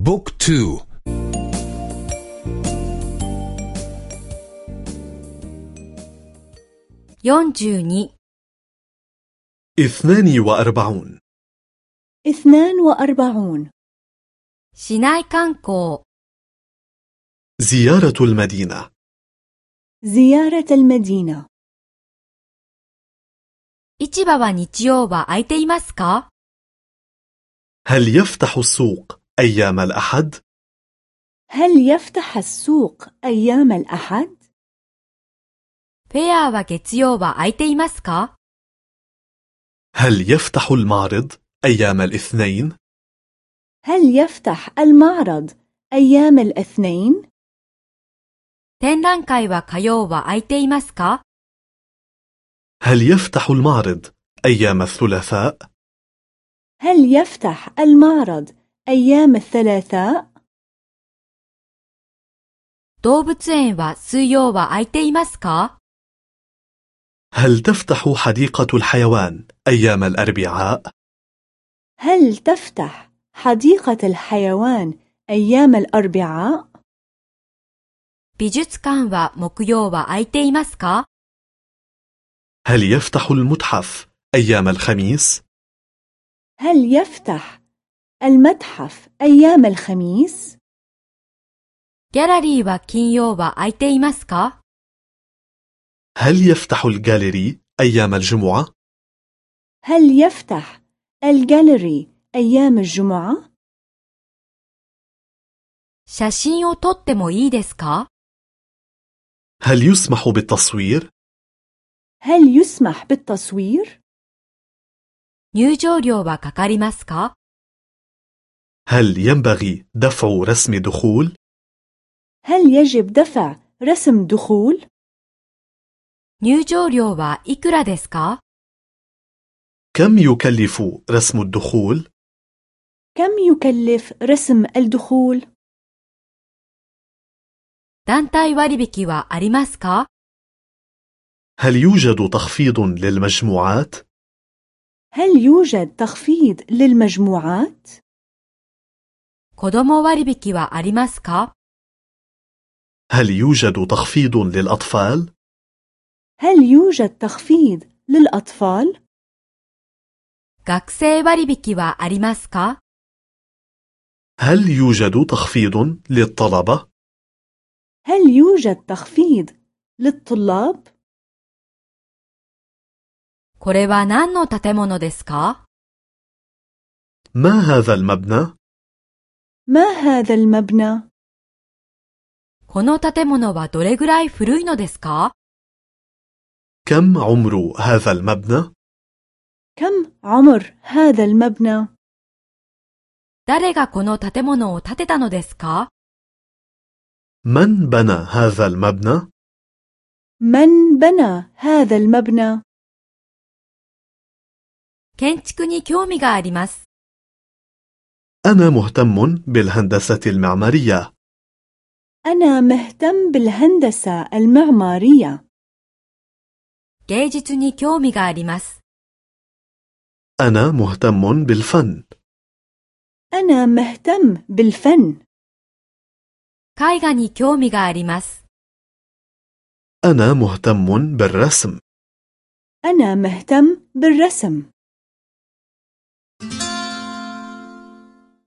بوك تو 42 اثنان وأربعون اثنان وأربعون 市内観光 زيارة المدينة زيارة المدينة 市場は日曜は空いていますか هل يفتح السوق أيام الأحد؟ هل يفتح السوق أيام الأحد؟ フェアは月曜は空いていますか هل يفتح المعرض أيام الاثنين؟ هل يفتح المعرض أيام الاثنين؟ 展覧会は火曜は空いていますか هل يفتح المعرض أيام الثلاثاء؟ هل يفتح المعرض أيام الثلاثاء؟ 動物園は水曜は空いていますか هل تفتح حديقة الحيوان أيام الأربعاء؟ هل تفتح حديقة الحيوان أيام الأربعاء؟ 美術館は木曜は空いていますか هل يفتح المتحف أيام الخميس؟ هل يفتح المتحف أيام الخميس؟ ギャラリーは金曜は空いていますか هل يفتح الجاليري أيام الجمعة؟ هل يفتح الجاليري أيام الجمعة؟ 写真を撮ってもいいですか هل يسمح بالتصوير؟ هل يسمح بالتصوير؟ 入場料はかかりますか هل ينبغي دفع رسم دخول؟ هل يجب دفع رسم دخول؟ 入場料はいくらですか كم يكلف رسم الدخول؟ كم يكلف رسم الدخول؟ 団体割引はありますか هل يوجد تخفيض للمجموعات؟ هل يوجد تخفيض للمجموعات؟ 子供割引はありますか هل يوجد تخفيض للأطفال؟ هل يوجد تخفيض للأطفال؟ 学生割引はありますか هل يوجد تخفيض للطلبة؟ هل يوجد تخفيض للطلاب؟ これは何の建物ですか ما هذا المبنى؟ ما هذا المبنى؟ この建物はどれぐらい古いのですか كم عمر هذا المبنى؟ كم عمر هذا المبنى؟ 誰がこの建物を建てたのですか من بنى هذا المبنى؟ من بنى هذا المبنى؟ 建築に興味があります。 أنا مهتم بالهندسة المعمارية. أنا مهتم بالهندسة المعمارية. 芸術に興味があります。 أنا مهتم بالفن. أنا مهتم بالفن. 絵画に興味があります。 أنا مهتم بالرسم. أنا مهتم بالرسم.